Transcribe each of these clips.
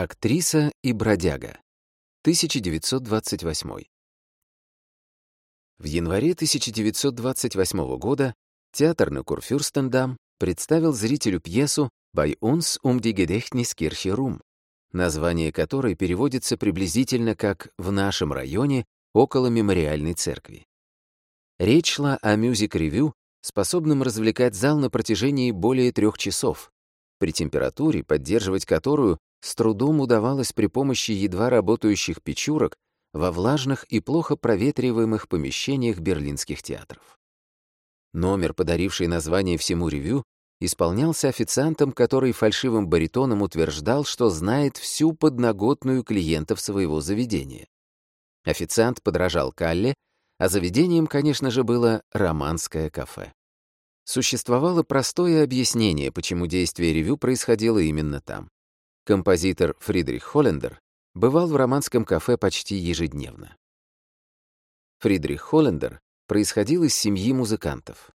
Актриса и бродяга. 1928. В январе 1928 года театр на Курфюрстендам представил зрителю пьесу «Bei uns um die Gedächtniskirche Рум», название которой переводится приблизительно как «В нашем районе около мемориальной церкви». Речь шла о мюзик-ревю, способном развлекать зал на протяжении более трех часов, при температуре, поддерживать которую с трудом удавалось при помощи едва работающих печурок во влажных и плохо проветриваемых помещениях берлинских театров. Номер, подаривший название всему ревю, исполнялся официантом, который фальшивым баритоном утверждал, что знает всю подноготную клиентов своего заведения. Официант подражал Калле, а заведением, конечно же, было романское кафе. Существовало простое объяснение, почему действие ревю происходило именно там композитор Фридрих Холлендер бывал в романском кафе почти ежедневно. Фридрих Холлендер происходил из семьи музыкантов.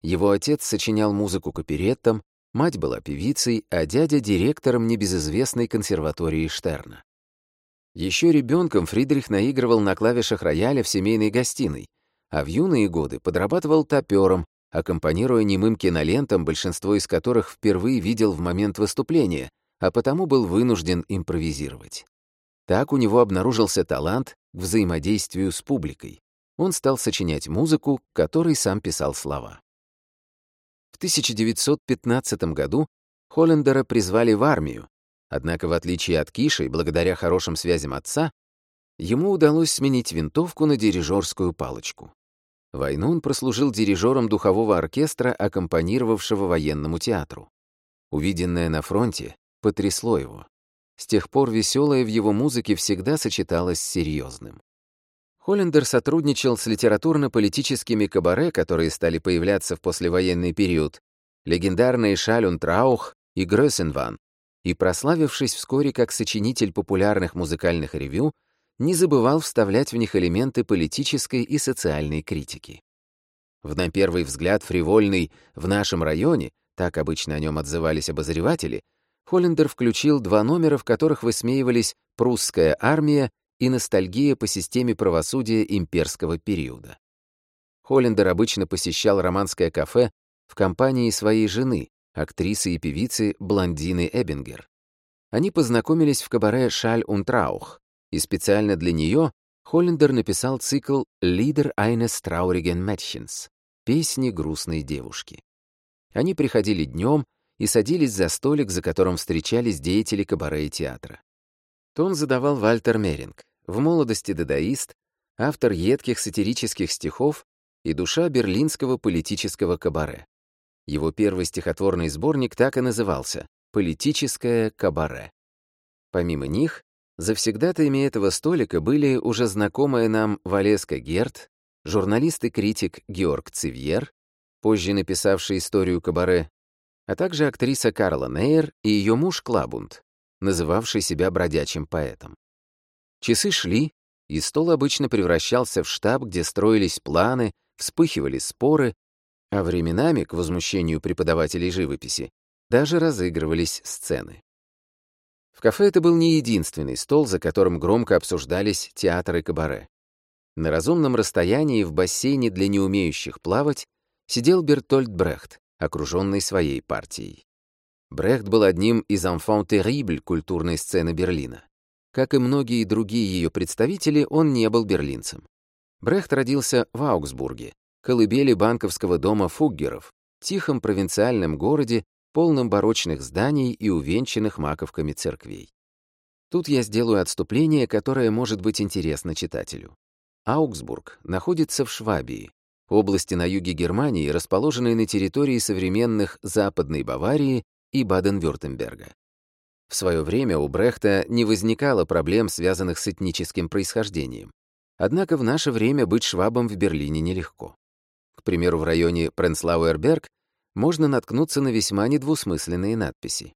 Его отец сочинял музыку к опереттам, мать была певицей, а дядя — директором небезызвестной консерватории Штерна. Еще ребенком Фридрих наигрывал на клавишах рояля в семейной гостиной, а в юные годы подрабатывал топером, аккомпанируя немым кинолентам, большинство из которых впервые видел в момент выступления, а потому был вынужден импровизировать. Так у него обнаружился талант к взаимодействию с публикой. Он стал сочинять музыку, которой сам писал слова. В 1915 году Холлендера призвали в армию, однако в отличие от Киши, благодаря хорошим связям отца, ему удалось сменить винтовку на дирижерскую палочку. Войну он прослужил дирижером духового оркестра, аккомпанировавшего военному театру. Увиденное на фронте потрясло его. С тех пор веселое в его музыке всегда сочеталось с серьезным. Холлендер сотрудничал с литературно-политическими кабаре, которые стали появляться в послевоенный период, легендарные Шалюн Траух и Грёсенван, и, прославившись вскоре как сочинитель популярных музыкальных ревю, не забывал вставлять в них элементы политической и социальной критики. В на первый взгляд фривольный «в нашем районе», так обычно о нем отзывались обозреватели, Холлендер включил два номера, в которых высмеивались «Прусская армия» и «Ностальгия по системе правосудия имперского периода». Холлендер обычно посещал романское кафе в компании своей жены, актрисы и певицы Блондины Эббингер. Они познакомились в кабаре «Шаль Унтраух», и специально для нее Холлендер написал цикл «Лидер Айнес Трауриген Мэтчинс» — «Песни грустной девушки». Они приходили днем, и садились за столик, за которым встречались деятели кабаре и театра. Тон задавал Вальтер Меринг, в молодости дадаист, автор едких сатирических стихов и душа берлинского политического кабаре. Его первый стихотворный сборник так и назывался «Политическое кабаре». Помимо них, завсегдатаями этого столика были уже знакомые нам Валеска Герт, журналист и критик Георг Цивьер, позже написавший историю кабаре, а также актриса Карла Нейер и ее муж Клабунд, называвший себя бродячим поэтом. Часы шли, и стол обычно превращался в штаб, где строились планы, вспыхивали споры, а временами, к возмущению преподавателей живописи, даже разыгрывались сцены. В кафе это был не единственный стол, за которым громко обсуждались театр и кабаре. На разумном расстоянии в бассейне для неумеющих плавать сидел Бертольд Брехт, окруженный своей партией. Брехт был одним из enfants terribles культурной сцены Берлина. Как и многие другие ее представители, он не был берлинцем. Брехт родился в Аугсбурге, колыбели банковского дома Фуггеров, тихом провинциальном городе, полном барочных зданий и увенчанных маковками церквей. Тут я сделаю отступление, которое может быть интересно читателю. Аугсбург находится в Швабии, области на юге Германии, расположенные на территории современных Западной Баварии и Баден-Вюртемберга. В свое время у Брехта не возникало проблем, связанных с этническим происхождением. Однако в наше время быть швабом в Берлине нелегко. К примеру, в районе Пренслауэрберг можно наткнуться на весьма недвусмысленные надписи.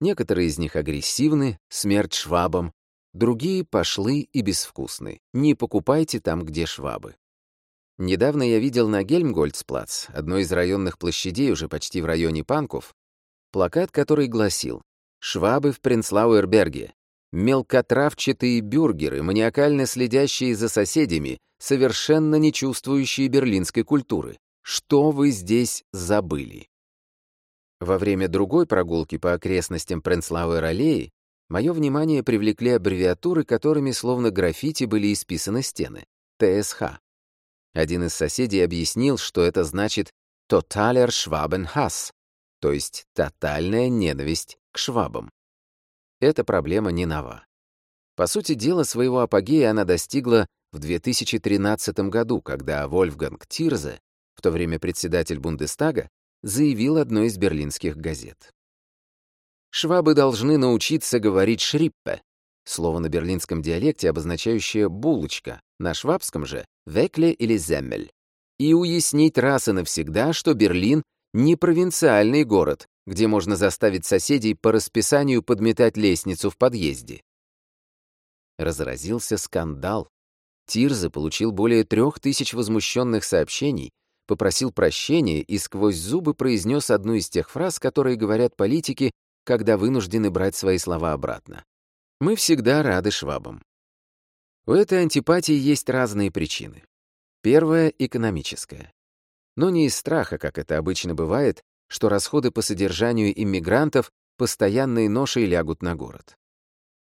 Некоторые из них агрессивны, смерть швабам, другие пошлы и безвкусны, не покупайте там, где швабы. Недавно я видел на Гельмгольцплац, одной из районных площадей уже почти в районе Панков, плакат, который гласил «Швабы в Принцлауэрберге. Мелкотравчатые бюргеры, маниакально следящие за соседями, совершенно не чувствующие берлинской культуры. Что вы здесь забыли?» Во время другой прогулки по окрестностям Принцлауэр-аллеи мое внимание привлекли аббревиатуры, которыми словно граффити были исписаны стены — ТСХ. Один из соседей объяснил, что это значит «тоталер швабенхас», то есть «тотальная ненависть к швабам». Эта проблема не нова. По сути дела, своего апогея она достигла в 2013 году, когда Вольфганг Тирзе, в то время председатель Бундестага, заявил одной из берлинских газет. «Швабы должны научиться говорить шриппе, слово на берлинском диалекте, обозначающее «булочка», на швабском же «векле» или «земель». И уяснить раз и навсегда, что Берлин — не провинциальный город, где можно заставить соседей по расписанию подметать лестницу в подъезде. Разразился скандал. Тирза получил более трех тысяч возмущенных сообщений, попросил прощения и сквозь зубы произнес одну из тех фраз, которые говорят политики, когда вынуждены брать свои слова обратно. Мы всегда рады швабам. У этой антипатии есть разные причины. Первая — экономическая. Но не из страха, как это обычно бывает, что расходы по содержанию иммигрантов постоянной ношей лягут на город.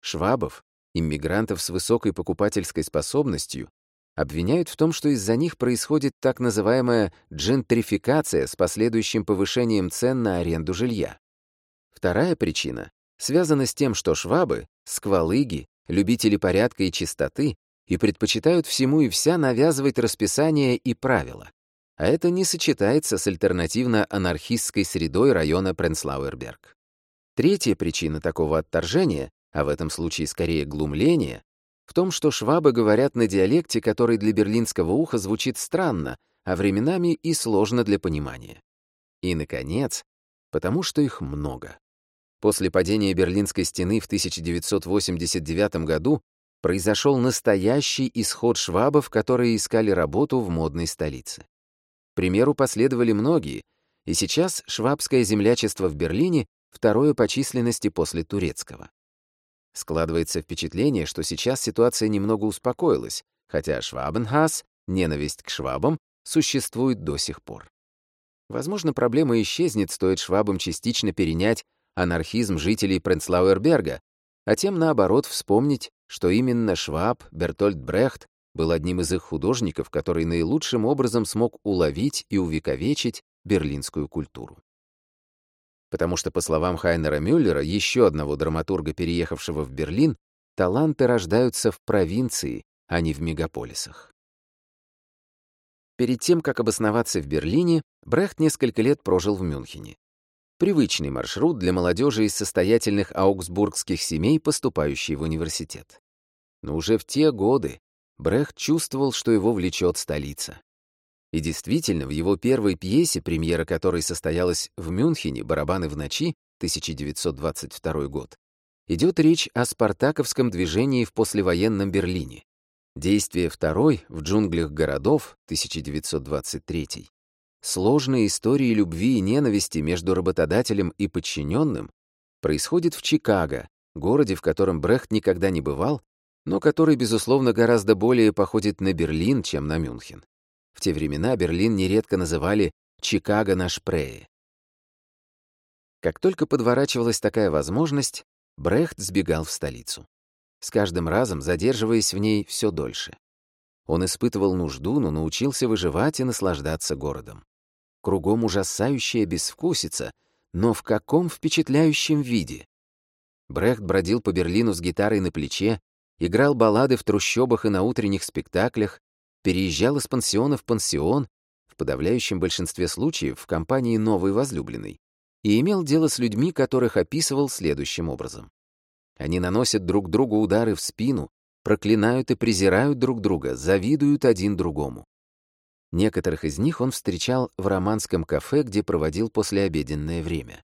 Швабов, иммигрантов с высокой покупательской способностью, обвиняют в том, что из-за них происходит так называемая джентрификация с последующим повышением цен на аренду жилья. Вторая причина связано с тем, что швабы, сквалыги, любители порядка и чистоты и предпочитают всему и вся навязывать расписание и правила. А это не сочетается с альтернативно-анархистской средой района Пренслауэрберг. Третья причина такого отторжения, а в этом случае скорее глумления, в том, что швабы говорят на диалекте, который для берлинского уха звучит странно, а временами и сложно для понимания. И, наконец, потому что их много. После падения Берлинской стены в 1989 году произошел настоящий исход швабов, которые искали работу в модной столице. К примеру последовали многие, и сейчас швабское землячество в Берлине второе по численности после турецкого. Складывается впечатление, что сейчас ситуация немного успокоилась, хотя швабенхас, ненависть к швабам, существует до сих пор. Возможно, проблема исчезнет, стоит швабам частично перенять анархизм жителей Пренцлауэрберга, а тем наоборот вспомнить, что именно Шваб Бертольд Брехт был одним из их художников, который наилучшим образом смог уловить и увековечить берлинскую культуру. Потому что, по словам Хайнера Мюллера, еще одного драматурга, переехавшего в Берлин, таланты рождаются в провинции, а не в мегаполисах. Перед тем, как обосноваться в Берлине, Брехт несколько лет прожил в Мюнхене. Привычный маршрут для молодежи из состоятельных аугсбургских семей, поступающей в университет. Но уже в те годы Брехт чувствовал, что его влечет столица. И действительно, в его первой пьесе, премьера которой состоялась в Мюнхене «Барабаны в ночи» 1922 год, идет речь о спартаковском движении в послевоенном Берлине. Действие второй в джунглях городов 1923 Сложная история любви и ненависти между работодателем и подчиненным происходит в Чикаго, городе, в котором Брехт никогда не бывал, но который, безусловно, гораздо более походит на Берлин, чем на Мюнхен. В те времена Берлин нередко называли «Чикаго на Шпрее». Как только подворачивалась такая возможность, Брехт сбегал в столицу, с каждым разом задерживаясь в ней все дольше. Он испытывал нужду, но научился выживать и наслаждаться городом. Кругом ужасающая безвкусица, но в каком впечатляющем виде. Брехт бродил по Берлину с гитарой на плече, играл баллады в трущобах и на утренних спектаклях, переезжал из пансиона в пансион, в подавляющем большинстве случаев в компании новой возлюбленной, и имел дело с людьми, которых описывал следующим образом. Они наносят друг другу удары в спину, проклинают и презирают друг друга, завидуют один другому. Некоторых из них он встречал в романском кафе, где проводил послеобеденное время.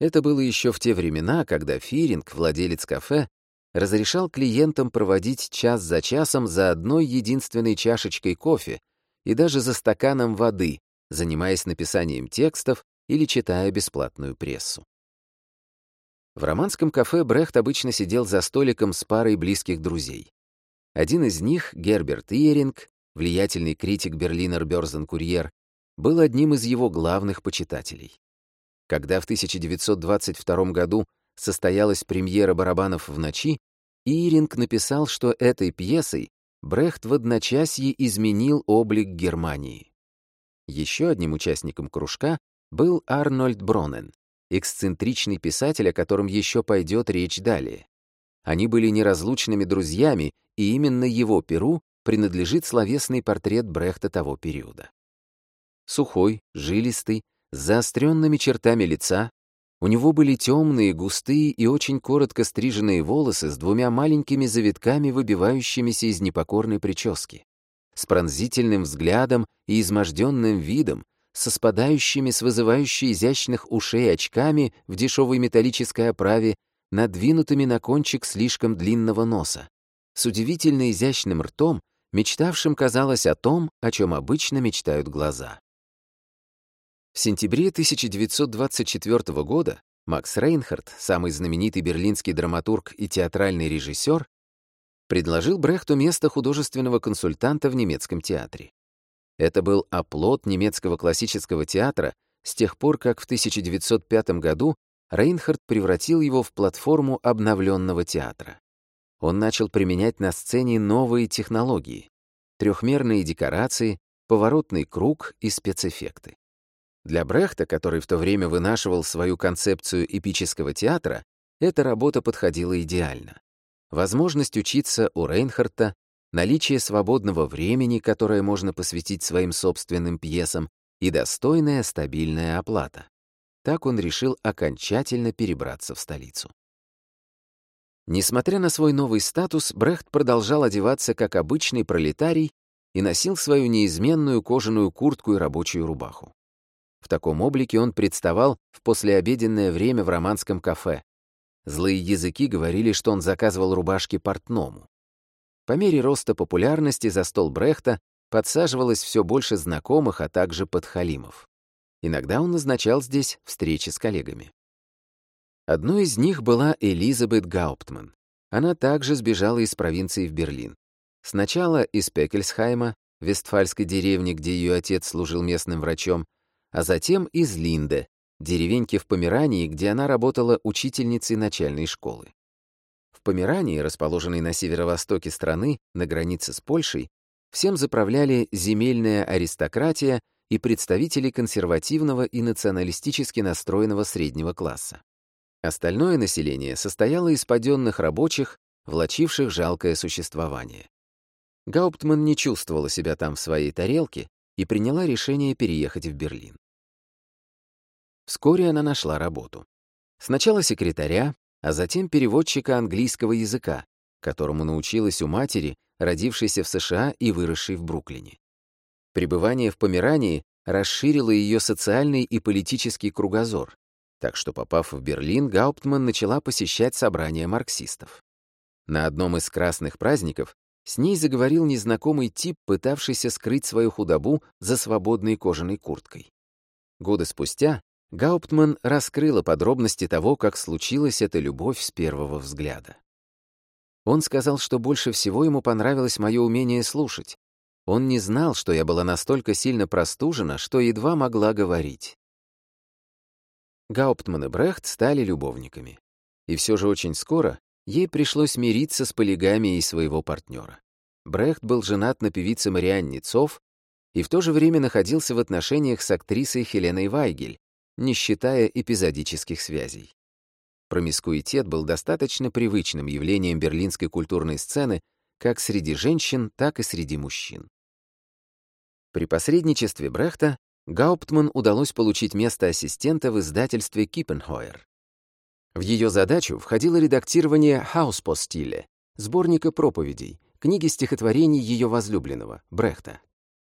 Это было еще в те времена, когда Фиринг, владелец кафе, разрешал клиентам проводить час за часом за одной единственной чашечкой кофе и даже за стаканом воды, занимаясь написанием текстов или читая бесплатную прессу. В романском кафе Брехт обычно сидел за столиком с парой близких друзей. Один из них, Герберт Иеринг, влиятельный критик Берлинер Бёрзен Курьер, был одним из его главных почитателей. Когда в 1922 году состоялась премьера «Барабанов в ночи», Иринг написал, что этой пьесой Брехт в одночасье изменил облик Германии. Еще одним участником кружка был Арнольд Бронен, эксцентричный писатель, о котором еще пойдет речь далее. Они были неразлучными друзьями, и именно его перу принадлежит словесный портрет Брехта того периода. Сухой, жилистый, с заостренными чертами лица, у него были темные, густые и очень коротко стриженные волосы с двумя маленькими завитками, выбивающимися из непокорной прически, с пронзительным взглядом и изможденным видом, со спадающими с вызывающей изящных ушей очками в дешевой металлической оправе, надвинутыми на кончик слишком длинного носа, с удивительно изящным ртом, мечтавшим казалось о том, о чем обычно мечтают глаза. В сентябре 1924 года Макс Рейнхард, самый знаменитый берлинский драматург и театральный режиссер, предложил Брехту место художественного консультанта в немецком театре. Это был оплот немецкого классического театра с тех пор, как в 1905 году Рейнхард превратил его в платформу обновленного театра он начал применять на сцене новые технологии — трехмерные декорации, поворотный круг и спецэффекты. Для Брехта, который в то время вынашивал свою концепцию эпического театра, эта работа подходила идеально. Возможность учиться у Рейнхарта, наличие свободного времени, которое можно посвятить своим собственным пьесам, и достойная стабильная оплата. Так он решил окончательно перебраться в столицу. Несмотря на свой новый статус, Брехт продолжал одеваться как обычный пролетарий и носил свою неизменную кожаную куртку и рабочую рубаху. В таком облике он представал в послеобеденное время в романском кафе. Злые языки говорили, что он заказывал рубашки портному. По мере роста популярности за стол Брехта подсаживалось все больше знакомых, а также подхалимов. Иногда он назначал здесь встречи с коллегами. Одной из них была Элизабет Гауптман. Она также сбежала из провинции в Берлин. Сначала из Пекельсхайма, вестфальской деревни, где ее отец служил местным врачом, а затем из Линде, деревеньки в Померании, где она работала учительницей начальной школы. В Померании, расположенной на северо-востоке страны, на границе с Польшей, всем заправляли земельная аристократия и представители консервативного и националистически настроенного среднего класса. Остальное население состояло из паденных рабочих, влачивших жалкое существование. Гауптман не чувствовала себя там в своей тарелке и приняла решение переехать в Берлин. Вскоре она нашла работу. Сначала секретаря, а затем переводчика английского языка, которому научилась у матери, родившейся в США и выросшей в Бруклине. Пребывание в Померании расширило ее социальный и политический кругозор, так что, попав в Берлин, Гауптман начала посещать собрания марксистов. На одном из красных праздников с ней заговорил незнакомый тип, пытавшийся скрыть свою худобу за свободной кожаной курткой. Годы спустя Гауптман раскрыла подробности того, как случилась эта любовь с первого взгляда. Он сказал, что больше всего ему понравилось мое умение слушать. Он не знал, что я была настолько сильно простужена, что едва могла говорить. Гауптман и Брехт стали любовниками. И все же очень скоро ей пришлось мириться с полигамией своего партнера. Брехт был женат на певице Марианне Цов и в то же время находился в отношениях с актрисой Хеленой Вайгель, не считая эпизодических связей. Промискуитет был достаточно привычным явлением берлинской культурной сцены как среди женщин, так и среди мужчин. При посредничестве Брехта Гауптман удалось получить место ассистента в издательстве «Киппенхойер». В ее задачу входило редактирование «Хауспо-стиле» — сборника проповедей, книги стихотворений ее возлюбленного, Брехта.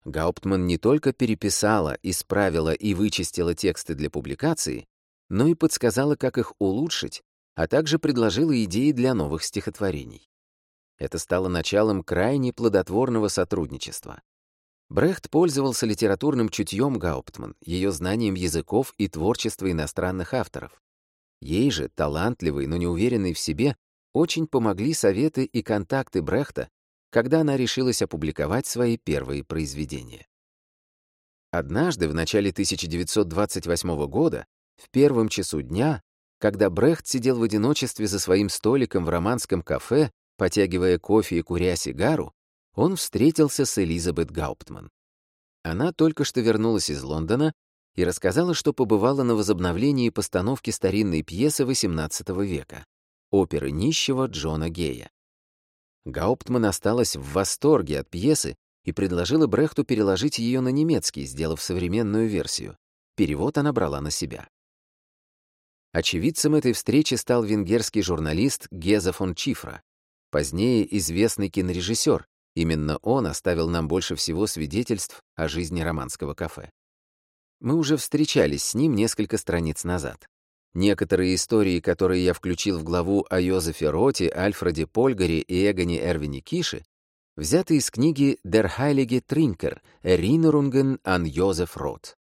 Гауптман не только переписала, исправила и вычистила тексты для публикации, но и подсказала, как их улучшить, а также предложила идеи для новых стихотворений. Это стало началом крайне плодотворного сотрудничества. Брехт пользовался литературным чутьем Гауптман, ее знанием языков и творчества иностранных авторов. Ей же, талантливой, но неуверенной в себе, очень помогли советы и контакты Брехта, когда она решилась опубликовать свои первые произведения. Однажды, в начале 1928 года, в первом часу дня, когда Брехт сидел в одиночестве за своим столиком в романском кафе, потягивая кофе и куря сигару, он встретился с Элизабет Гауптман. Она только что вернулась из Лондона и рассказала, что побывала на возобновлении постановки старинной пьесы XVIII века оперы нищего Джона Гея. Гауптман осталась в восторге от пьесы и предложила Брехту переложить ее на немецкий, сделав современную версию. Перевод она брала на себя. Очевидцем этой встречи стал венгерский журналист Геза фон Чифра, позднее известный кинорежиссер, Именно он оставил нам больше всего свидетельств о жизни романского кафе. Мы уже встречались с ним несколько страниц назад. Некоторые истории, которые я включил в главу о Йозефе Роте, Альфреде Польгаре и Эгоне Эрвине Кише, взяты из книги «Der Heilige Trinker» Erinnerungen an Йозеф Рот.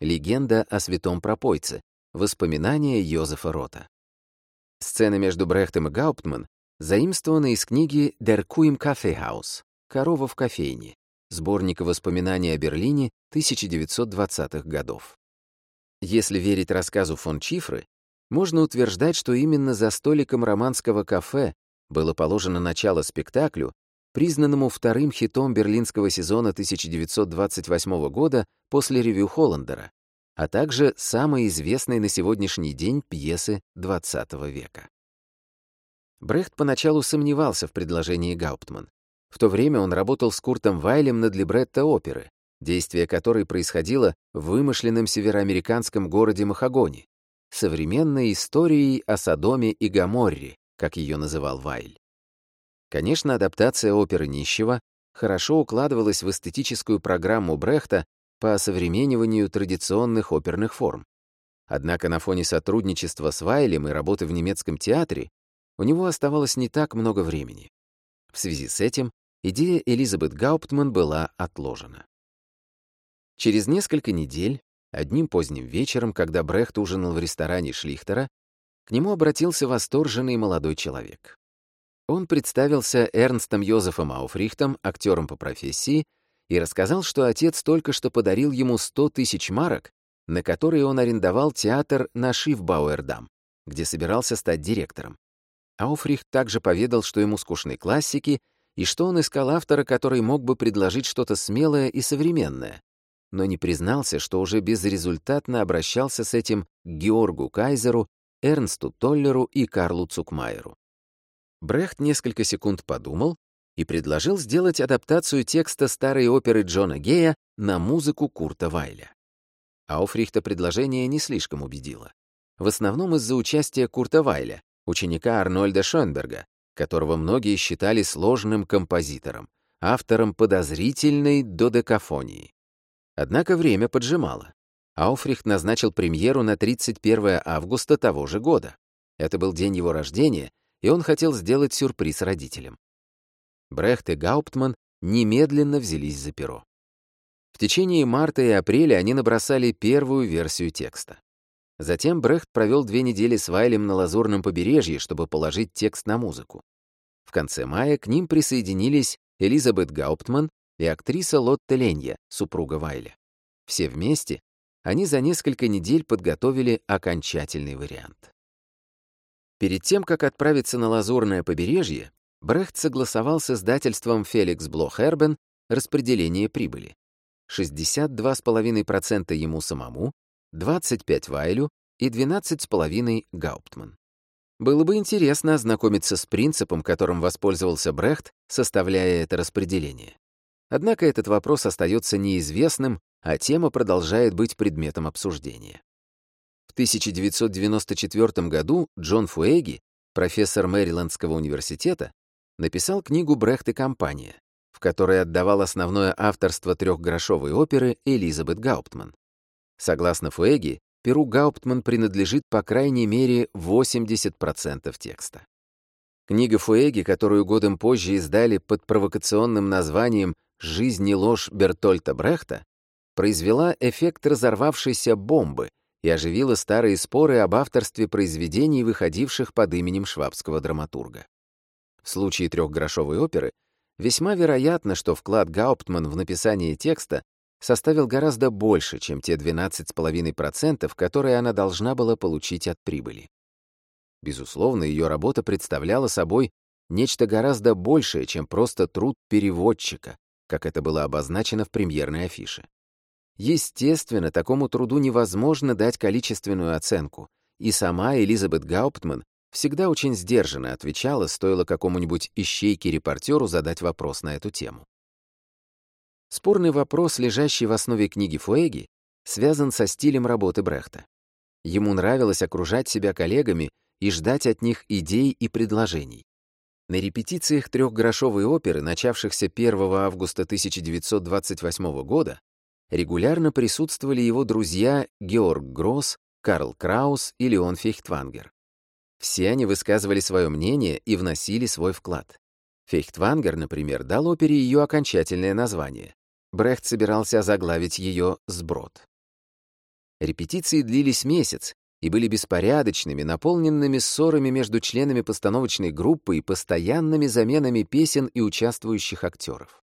Легенда о святом пропойце. Воспоминания Йозефа Рота. Сцена между Брехтом и Гауптман Заимствовано из книги «Деркуим Кафехаус» «Корова в кофейне» сборника воспоминаний о Берлине 1920-х годов. Если верить рассказу фон Чифры, можно утверждать, что именно за столиком романского кафе было положено начало спектаклю, признанному вторым хитом берлинского сезона 1928 года после ревю Холландера, а также самой известной на сегодняшний день пьесы XX века. Брехт поначалу сомневался в предложении Гауптман. В то время он работал с Куртом Вайлем над либретто оперы, действие которой происходило в вымышленном североамериканском городе Махагони, современной историей о Содоме и Гаморре, как ее называл Вайль. Конечно, адаптация оперы «Нищего» хорошо укладывалась в эстетическую программу Брехта по осовремениванию традиционных оперных форм. Однако на фоне сотрудничества с Вайлем и работы в немецком театре у него оставалось не так много времени. В связи с этим идея Элизабет Гауптман была отложена. Через несколько недель, одним поздним вечером, когда Брехт ужинал в ресторане Шлихтера, к нему обратился восторженный молодой человек. Он представился Эрнстом Йозефом Ауфрихтом, актером по профессии, и рассказал, что отец только что подарил ему 100 тысяч марок, на которые он арендовал театр на Шифбауэрдам, где собирался стать директором, Ауфрих также поведал, что ему скучны классики и что он искал автора, который мог бы предложить что-то смелое и современное, но не признался, что уже безрезультатно обращался с этим к Георгу Кайзеру, Эрнсту Толлеру и Карлу Цукмайеру. Брехт несколько секунд подумал и предложил сделать адаптацию текста старой оперы Джона Гея на музыку Курта Вайля. Ауфрихта предложение не слишком убедило. В основном из-за участия Курта Вайля, ученика Арнольда Шенберга, которого многие считали сложным композитором, автором подозрительной додекафонии. Однако время поджимало. Ауфрих назначил премьеру на 31 августа того же года. Это был день его рождения, и он хотел сделать сюрприз родителям. Брехт и Гауптман немедленно взялись за перо. В течение марта и апреля они набросали первую версию текста. Затем Брехт провел две недели с Вайлем на Лазурном побережье, чтобы положить текст на музыку. В конце мая к ним присоединились Элизабет Гауптман и актриса Лотте Ленья, супруга Вайля. Все вместе они за несколько недель подготовили окончательный вариант. Перед тем, как отправиться на Лазурное побережье, Брехт согласовал с издательством «Феликс Блох Эрбен» распределение прибыли. 62,5% ему самому, 25 Вайлю и 12,5 Гауптман. Было бы интересно ознакомиться с принципом, которым воспользовался Брехт, составляя это распределение. Однако этот вопрос остается неизвестным, а тема продолжает быть предметом обсуждения. В 1994 году Джон Фуэги, профессор Мэрилендского университета, написал книгу «Брехт и компания», в которой отдавал основное авторство трехгрошовой оперы Элизабет Гауптман. Согласно Фуэги, Перу Гауптман принадлежит по крайней мере 80% текста. Книга Фуэги, которую годом позже издали под провокационным названием «Жизнь и ложь Бертольта Брехта», произвела эффект разорвавшейся бомбы и оживила старые споры об авторстве произведений, выходивших под именем швабского драматурга. В случае трехгрошовой оперы весьма вероятно, что вклад Гауптман в написание текста составил гораздо больше, чем те 12,5%, которые она должна была получить от прибыли. Безусловно, ее работа представляла собой нечто гораздо большее, чем просто труд переводчика, как это было обозначено в премьерной афише. Естественно, такому труду невозможно дать количественную оценку, и сама Элизабет Гауптман всегда очень сдержанно отвечала, стоило какому-нибудь ищейке-репортеру задать вопрос на эту тему. Спорный вопрос, лежащий в основе книги Фуэги, связан со стилем работы Брехта. Ему нравилось окружать себя коллегами и ждать от них идей и предложений. На репетициях трехгрошовой оперы, начавшихся 1 августа 1928 года, регулярно присутствовали его друзья Георг Гросс, Карл Краус и Леон Фейхтвангер. Все они высказывали свое мнение и вносили свой вклад. Фейхтвангер, например, дал опере ее окончательное название Брехт собирался заглавить ее «Сброд». Репетиции длились месяц и были беспорядочными, наполненными ссорами между членами постановочной группы и постоянными заменами песен и участвующих актеров.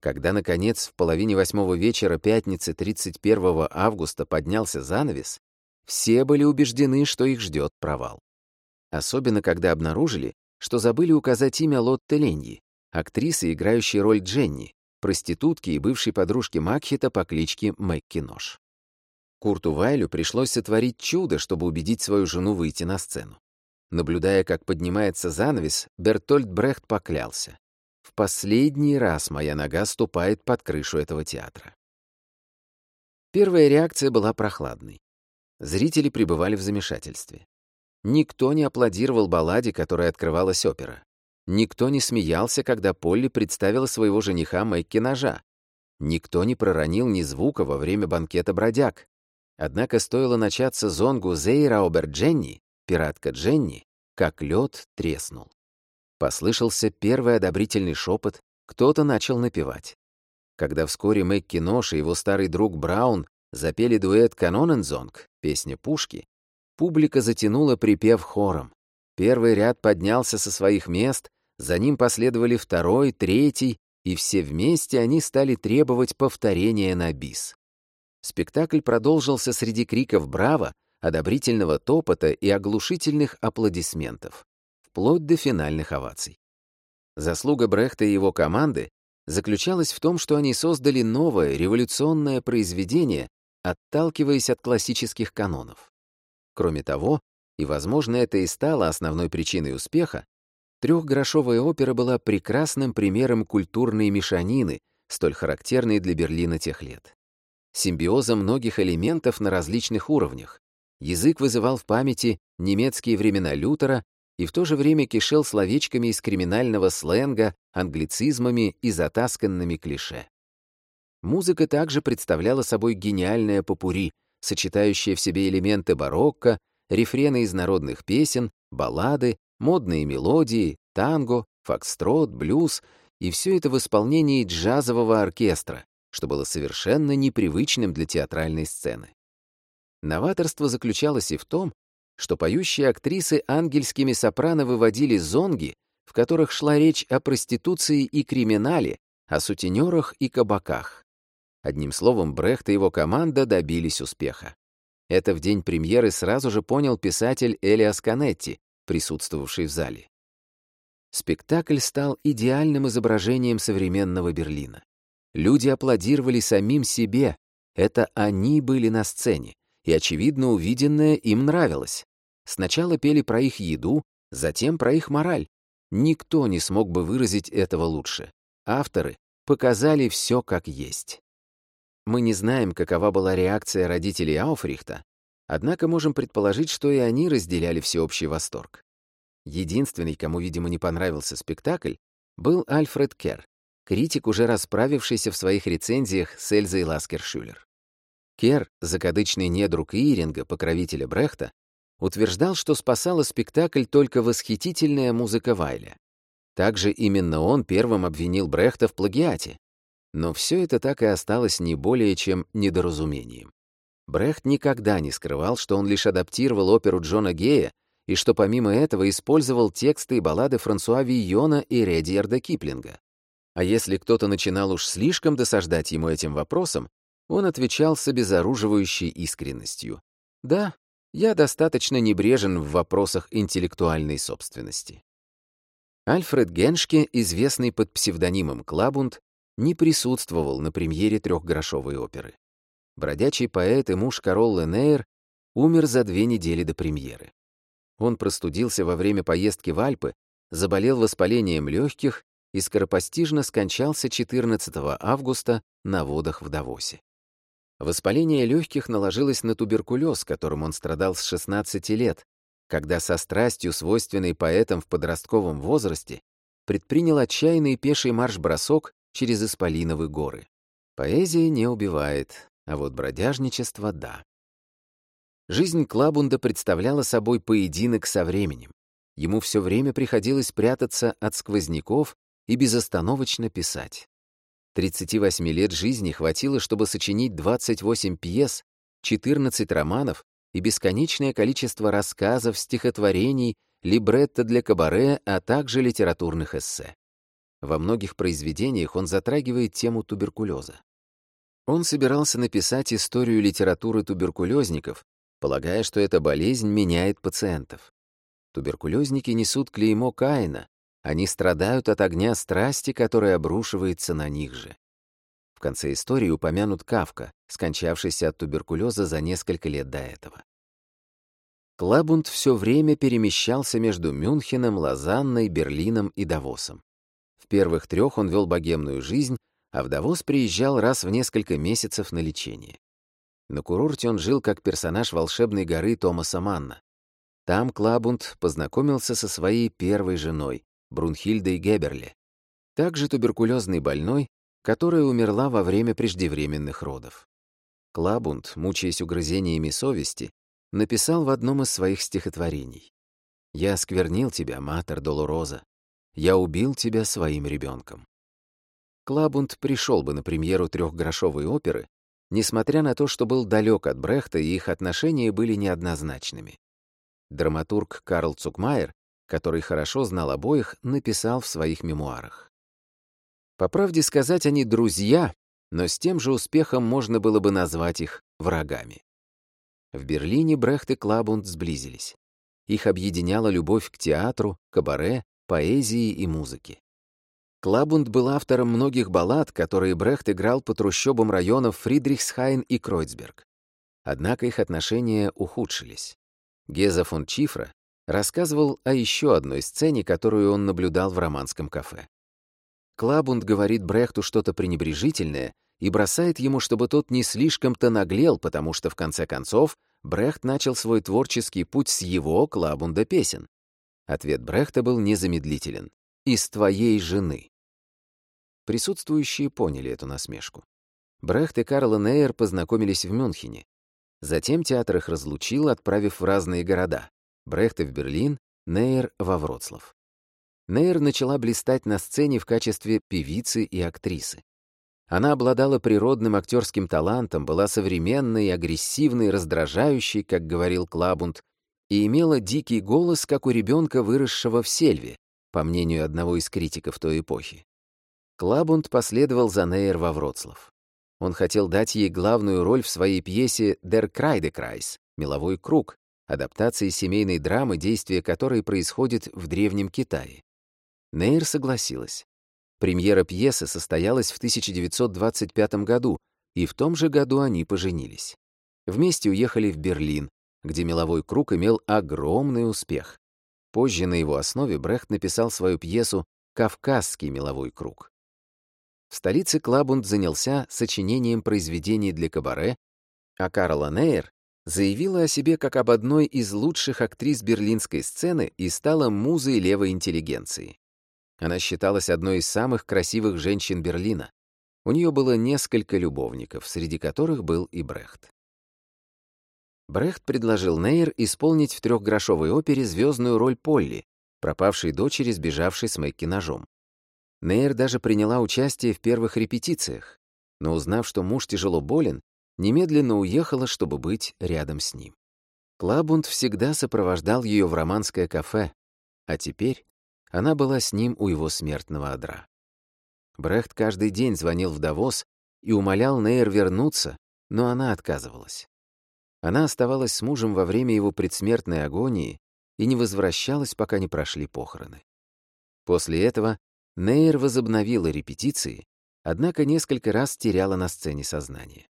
Когда, наконец, в половине восьмого вечера пятницы 31 августа поднялся занавес, все были убеждены, что их ждет провал. Особенно, когда обнаружили, что забыли указать имя Лотте Леньи, актрисы, играющей роль Дженни, проститутки и бывшей подружки Макхита по кличке Мэкки Нож. Курту Вайлю пришлось сотворить чудо, чтобы убедить свою жену выйти на сцену. Наблюдая, как поднимается занавес, Бертольд Брехт поклялся. «В последний раз моя нога ступает под крышу этого театра». Первая реакция была прохладной. Зрители пребывали в замешательстве. Никто не аплодировал балладе, которой открывалась опера. Никто не смеялся, когда Полли представила своего жениха Мэкки Ножа. Никто не проронил ни звука во время банкета бродяг. Однако стоило начаться зонгу Зейра Обер Дженни, пиратка Дженни, как лед треснул. Послышался первый одобрительный шепот, кто-то начал напевать. Когда вскоре Мэкки Нош и его старый друг Браун запели дуэт «Канонензонг» — песня Пушки, публика затянула припев хором. Первый ряд поднялся со своих мест, за ним последовали второй, третий, и все вместе они стали требовать повторения на бис. Спектакль продолжился среди криков «Браво!», одобрительного топота и оглушительных аплодисментов, вплоть до финальных оваций. Заслуга Брехта и его команды заключалась в том, что они создали новое революционное произведение, отталкиваясь от классических канонов. Кроме того, и, возможно, это и стало основной причиной успеха, Трехгрошовая опера была прекрасным примером культурной мешанины, столь характерной для Берлина тех лет. Симбиоза многих элементов на различных уровнях. Язык вызывал в памяти немецкие времена Лютера и в то же время кишел словечками из криминального сленга, англицизмами и затасканными клише. Музыка также представляла собой гениальное попури, сочетающее в себе элементы барокко, рефрены из народных песен, баллады, Модные мелодии, танго, фокстрот, блюз — и все это в исполнении джазового оркестра, что было совершенно непривычным для театральной сцены. Новаторство заключалось и в том, что поющие актрисы ангельскими сопрано выводили зонги, в которых шла речь о проституции и криминале, о сутенерах и кабаках. Одним словом, Брехт и его команда добились успеха. Это в день премьеры сразу же понял писатель Элиас Канетти, присутствовавший в зале. Спектакль стал идеальным изображением современного Берлина. Люди аплодировали самим себе, это они были на сцене, и, очевидно, увиденное им нравилось. Сначала пели про их еду, затем про их мораль. Никто не смог бы выразить этого лучше. Авторы показали все как есть. Мы не знаем, какова была реакция родителей Ауфрихта, Однако можем предположить, что и они разделяли всеобщий восторг. Единственный, кому, видимо, не понравился спектакль, был Альфред Керр, критик, уже расправившийся в своих рецензиях с Эльзой Ласкершюлер. Керр, закадычный недруг Иринга, покровителя Брехта, утверждал, что спасала спектакль только восхитительная музыка Вайля. Также именно он первым обвинил Брехта в плагиате. Но все это так и осталось не более чем недоразумением. Брехт никогда не скрывал, что он лишь адаптировал оперу Джона Гея и что помимо этого использовал тексты и баллады Франсуа Вийона и Редиарда Киплинга. А если кто-то начинал уж слишком досаждать ему этим вопросом, он отвечал с обезоруживающей искренностью. «Да, я достаточно небрежен в вопросах интеллектуальной собственности». Альфред Геншке, известный под псевдонимом Клабунд, не присутствовал на премьере трехгрошовой оперы бродячий поэт и муж Короллы Нейр, умер за две недели до премьеры. Он простудился во время поездки в Альпы, заболел воспалением легких и скоропостижно скончался 14 августа на водах в Давосе. Воспаление легких наложилось на туберкулез, которым он страдал с 16 лет, когда со страстью, свойственной поэтам в подростковом возрасте, предпринял отчаянный пеший марш-бросок через Исполиновы горы. Поэзия не убивает, а вот бродяжничество — да. Жизнь Клабунда представляла собой поединок со временем. Ему все время приходилось прятаться от сквозняков и безостановочно писать. 38 лет жизни хватило, чтобы сочинить 28 пьес, 14 романов и бесконечное количество рассказов, стихотворений, либретто для кабаре, а также литературных эссе. Во многих произведениях он затрагивает тему туберкулеза. Он собирался написать историю литературы туберкулезников, полагая, что эта болезнь меняет пациентов. Туберкулезники несут клеймо Каина, они страдают от огня страсти, который обрушивается на них же. В конце истории упомянут Кавка, скончавшийся от туберкулеза за несколько лет до этого. Клабунд все время перемещался между Мюнхеном, Лозанной, Берлином и Давосом. В первых трех он вел богемную жизнь, а вдовоз приезжал раз в несколько месяцев на лечение. На курорте он жил как персонаж волшебной горы Томаса Манна. Там Клабунд познакомился со своей первой женой, Брунхильдой Геберли, также туберкулезной больной, которая умерла во время преждевременных родов. Клабунд, мучаясь угрызениями совести, написал в одном из своих стихотворений «Я сквернил тебя, Матер Долороза, я убил тебя своим ребенком. Клабунд пришел бы на премьеру трехгрошовой оперы, несмотря на то, что был далек от Брехта и их отношения были неоднозначными. Драматург Карл Цукмайер, который хорошо знал обоих, написал в своих мемуарах. По правде сказать, они друзья, но с тем же успехом можно было бы назвать их врагами. В Берлине Брехт и Клабунд сблизились. Их объединяла любовь к театру, кабаре, поэзии и музыке. Клабунд был автором многих баллад, которые Брехт играл по трущобам районов Фридрихсхайн и Кройцберг. Однако их отношения ухудшились. Геза фон Чифра рассказывал о еще одной сцене, которую он наблюдал в романском кафе. Клабунд говорит Брехту что-то пренебрежительное и бросает ему, чтобы тот не слишком-то наглел, потому что, в конце концов, Брехт начал свой творческий путь с его Клабунда песен. Ответ Брехта был незамедлителен. «Из твоей жены». Присутствующие поняли эту насмешку. Брехт и Карл Нейер познакомились в Мюнхене. Затем театр их разлучил, отправив в разные города. Брехта в Берлин, Нейер во Вроцлав. Нейер начала блистать на сцене в качестве певицы и актрисы. Она обладала природным актерским талантом, была современной, агрессивной, раздражающей, как говорил Клабунд, и имела дикий голос, как у ребенка, выросшего в сельве, по мнению одного из критиков той эпохи. Клабунд последовал за Нейер во Вроцлав. Он хотел дать ей главную роль в своей пьесе «Der Kreidekreis» — «Меловой круг», адаптации семейной драмы, действие которой происходит в Древнем Китае. Нейр согласилась. Премьера пьесы состоялась в 1925 году, и в том же году они поженились. Вместе уехали в Берлин, где «Меловой круг» имел огромный успех. Позже на его основе Брехт написал свою пьесу «Кавказский меловой круг». Столице Клабунд занялся сочинением произведений для кабаре, а Карла Нейр заявила о себе как об одной из лучших актрис берлинской сцены и стала музой левой интеллигенции. Она считалась одной из самых красивых женщин Берлина. У нее было несколько любовников, среди которых был и Брехт. Брехт предложил Нейр исполнить в трехгрошовой опере звездную роль Полли, пропавшей дочери, сбежавшей с Мэкки ножом. Нейр даже приняла участие в первых репетициях, но узнав, что муж тяжело болен, немедленно уехала, чтобы быть рядом с ним. Клабунд всегда сопровождал ее в романское кафе, а теперь она была с ним у его смертного одра. Брехт каждый день звонил в Давос и умолял Нейр вернуться, но она отказывалась. Она оставалась с мужем во время его предсмертной агонии и не возвращалась, пока не прошли похороны. После этого Нейр возобновила репетиции, однако несколько раз теряла на сцене сознание.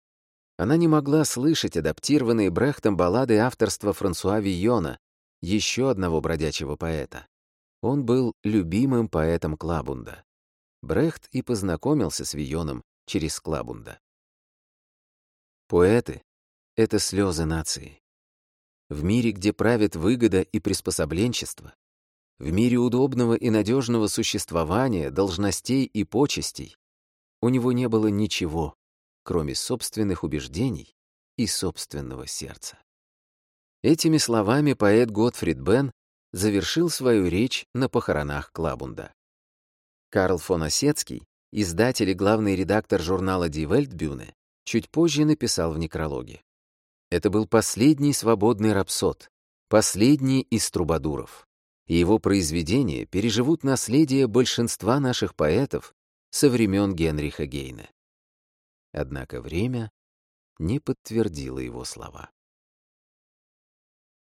Она не могла слышать адаптированные Брехтом баллады авторства Франсуа Вийона, еще одного бродячего поэта. Он был любимым поэтом Клабунда. Брехт и познакомился с Вийоном через Клабунда. Поэты — это слезы нации. В мире, где правит выгода и приспособленчество, в мире удобного и надежного существования, должностей и почестей, у него не было ничего, кроме собственных убеждений и собственного сердца. Этими словами поэт Готфрид Бен завершил свою речь на похоронах Клабунда. Карл фон Осетский, издатель и главный редактор журнала Die Weltbühne, чуть позже написал в некрологе. Это был последний свободный рапсод, последний из трубадуров и его произведения переживут наследие большинства наших поэтов со времен Генриха Гейна. Однако время не подтвердило его слова.